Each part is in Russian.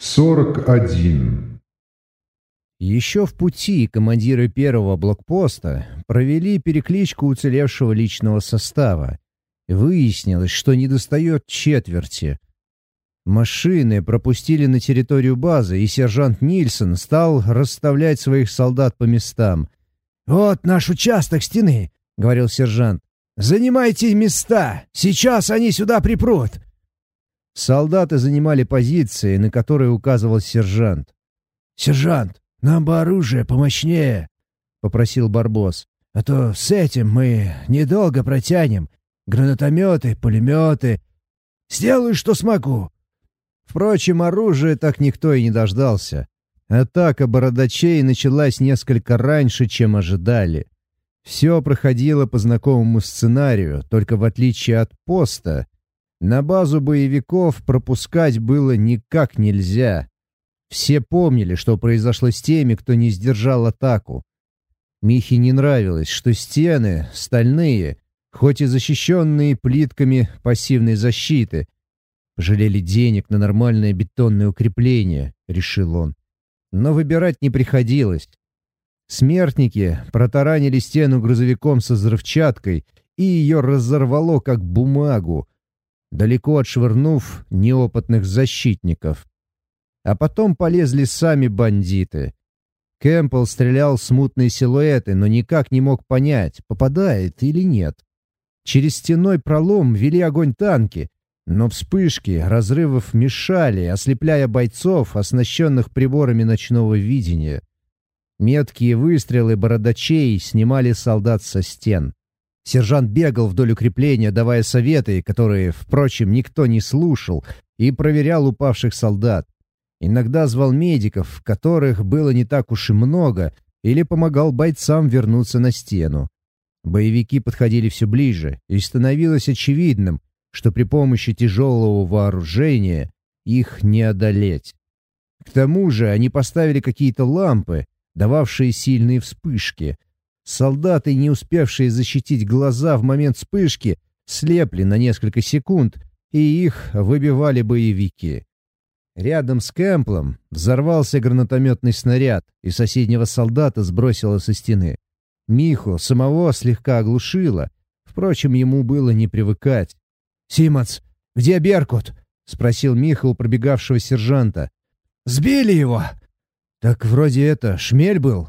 41. Еще в пути командиры первого блокпоста провели перекличку уцелевшего личного состава. Выяснилось, что недостает четверти. Машины пропустили на территорию базы, и сержант Нильсон стал расставлять своих солдат по местам. «Вот наш участок стены», — говорил сержант. «Занимайте места! Сейчас они сюда припрут!» Солдаты занимали позиции, на которые указывал сержант. «Сержант, нам бы оружие помощнее», — попросил Барбос. «А то с этим мы недолго протянем. Гранатометы, пулеметы. Сделаю, что смогу». Впрочем, оружия так никто и не дождался. Атака бородачей началась несколько раньше, чем ожидали. Все проходило по знакомому сценарию, только в отличие от поста — на базу боевиков пропускать было никак нельзя. Все помнили, что произошло с теми, кто не сдержал атаку. Михе не нравилось, что стены стальные, хоть и защищенные плитками пассивной защиты. Жалели денег на нормальное бетонное укрепление, решил он. Но выбирать не приходилось. Смертники протаранили стену грузовиком со взрывчаткой, и ее разорвало как бумагу, далеко отшвырнув неопытных защитников. А потом полезли сами бандиты. Кэмпбелл стрелял смутные силуэты, но никак не мог понять, попадает или нет. Через стеной пролом вели огонь танки, но вспышки разрывов мешали, ослепляя бойцов, оснащенных приборами ночного видения. Меткие выстрелы бородачей снимали солдат со стен. Сержант бегал вдоль укрепления, давая советы, которые, впрочем, никто не слушал, и проверял упавших солдат. Иногда звал медиков, которых было не так уж и много, или помогал бойцам вернуться на стену. Боевики подходили все ближе, и становилось очевидным, что при помощи тяжелого вооружения их не одолеть. К тому же они поставили какие-то лампы, дававшие сильные вспышки — Солдаты, не успевшие защитить глаза в момент вспышки, слепли на несколько секунд, и их выбивали боевики. Рядом с Кэмплом взорвался гранатометный снаряд, и соседнего солдата сбросило со стены. Миху самого слегка оглушило, впрочем, ему было не привыкать. «Симонс, где Беркут?» — спросил Миха у пробегавшего сержанта. «Сбили его!» «Так вроде это Шмель был?»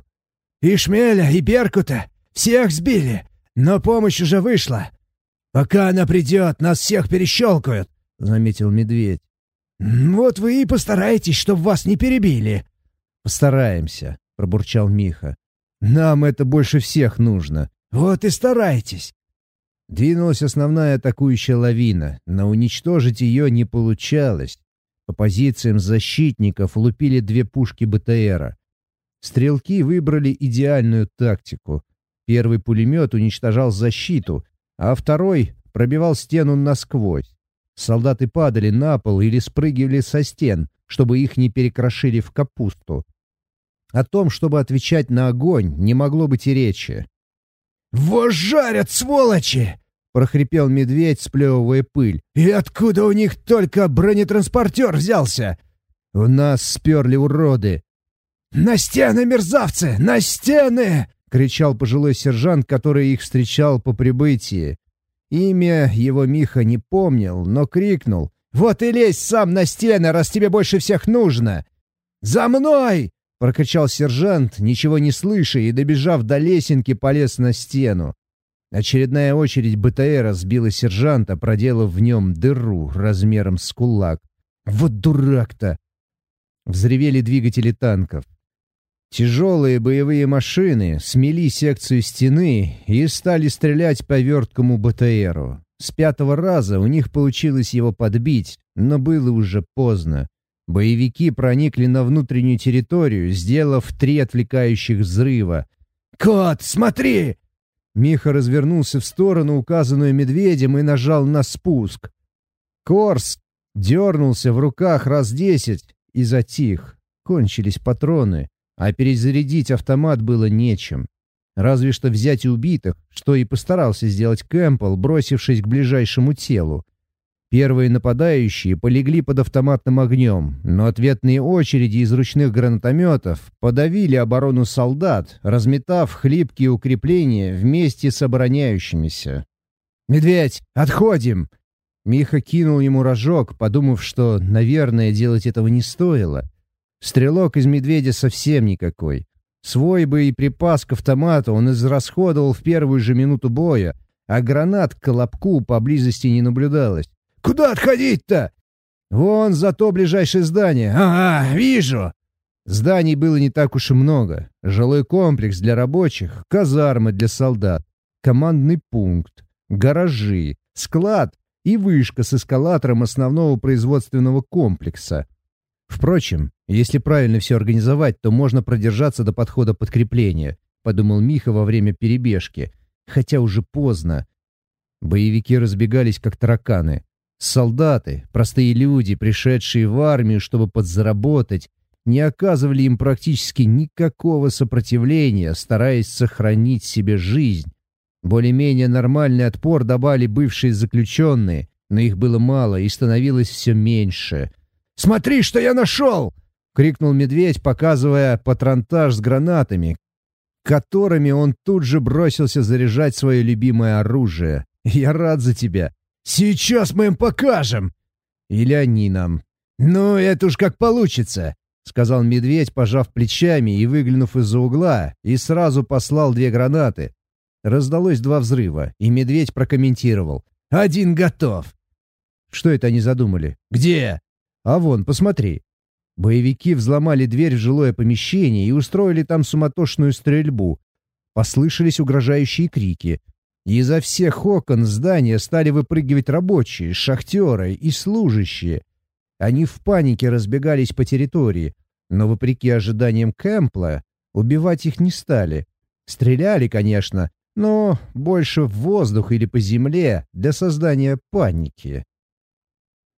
И Шмеля, и Беркута. Всех сбили. Но помощь уже вышла. Пока она придет, нас всех перещелкают», — заметил медведь. «Вот вы и постарайтесь, чтобы вас не перебили». «Постараемся», — пробурчал Миха. «Нам это больше всех нужно». «Вот и старайтесь». Двинулась основная атакующая лавина, но уничтожить ее не получалось. По позициям защитников лупили две пушки БТРа. Стрелки выбрали идеальную тактику. Первый пулемет уничтожал защиту, а второй пробивал стену насквозь. Солдаты падали на пол или спрыгивали со стен, чтобы их не перекрошили в капусту. О том, чтобы отвечать на огонь, не могло быть и речи. «Во жарят, сволочи!» — прохрипел медведь, сплевывая пыль. «И откуда у них только бронетранспортер взялся?» «У нас сперли уроды», «На стены, мерзавцы! На стены!» — кричал пожилой сержант, который их встречал по прибытии. Имя его Миха не помнил, но крикнул. «Вот и лезь сам на стены, раз тебе больше всех нужно!» «За мной!» — прокричал сержант, ничего не слыша, и, добежав до лесенки, полез на стену. Очередная очередь БТРа сбила сержанта, проделав в нем дыру размером с кулак. «Вот дурак-то!» Взревели двигатели танков. Тяжелые боевые машины смели секцию стены и стали стрелять по верткому БТРу. С пятого раза у них получилось его подбить, но было уже поздно. Боевики проникли на внутреннюю территорию, сделав три отвлекающих взрыва. «Кот, смотри!» Миха развернулся в сторону, указанную медведем, и нажал на спуск. Корс дернулся в руках раз десять и затих. Кончились патроны а перезарядить автомат было нечем. Разве что взять убитых, что и постарался сделать Кэмпбелл, бросившись к ближайшему телу. Первые нападающие полегли под автоматным огнем, но ответные очереди из ручных гранатометов подавили оборону солдат, разметав хлипкие укрепления вместе с обороняющимися. «Медведь, отходим!» Миха кинул ему рожок, подумав, что, наверное, делать этого не стоило. Стрелок из медведя совсем никакой. Свой боеприпас к автомату он израсходовал в первую же минуту боя, а гранат к колобку поблизости не наблюдалось. Куда отходить-то?» «Вон за то ближайшее здание. Ага, вижу!» Зданий было не так уж и много. Жилой комплекс для рабочих, казармы для солдат, командный пункт, гаражи, склад и вышка с эскалатором основного производственного комплекса. Впрочем, если правильно все организовать, то можно продержаться до подхода подкрепления, подумал Миха во время перебежки, хотя уже поздно. Боевики разбегались как тараканы. Солдаты, простые люди, пришедшие в армию, чтобы подзаработать, не оказывали им практически никакого сопротивления, стараясь сохранить себе жизнь. Более-менее нормальный отпор давали бывшие заключенные, но их было мало и становилось все меньше. «Смотри, что я нашел!» — крикнул медведь, показывая патронтаж с гранатами, которыми он тут же бросился заряжать свое любимое оружие. «Я рад за тебя. Сейчас мы им покажем!» «Или они нам». «Ну, это уж как получится», — сказал медведь, пожав плечами и выглянув из-за угла, и сразу послал две гранаты. Раздалось два взрыва, и медведь прокомментировал. «Один готов!» Что это они задумали? «Где?» «А вон, посмотри». Боевики взломали дверь в жилое помещение и устроили там суматошную стрельбу. Послышались угрожающие крики. Изо всех окон здания стали выпрыгивать рабочие, шахтеры и служащие. Они в панике разбегались по территории, но, вопреки ожиданиям Кэмпла, убивать их не стали. Стреляли, конечно, но больше в воздух или по земле для создания паники.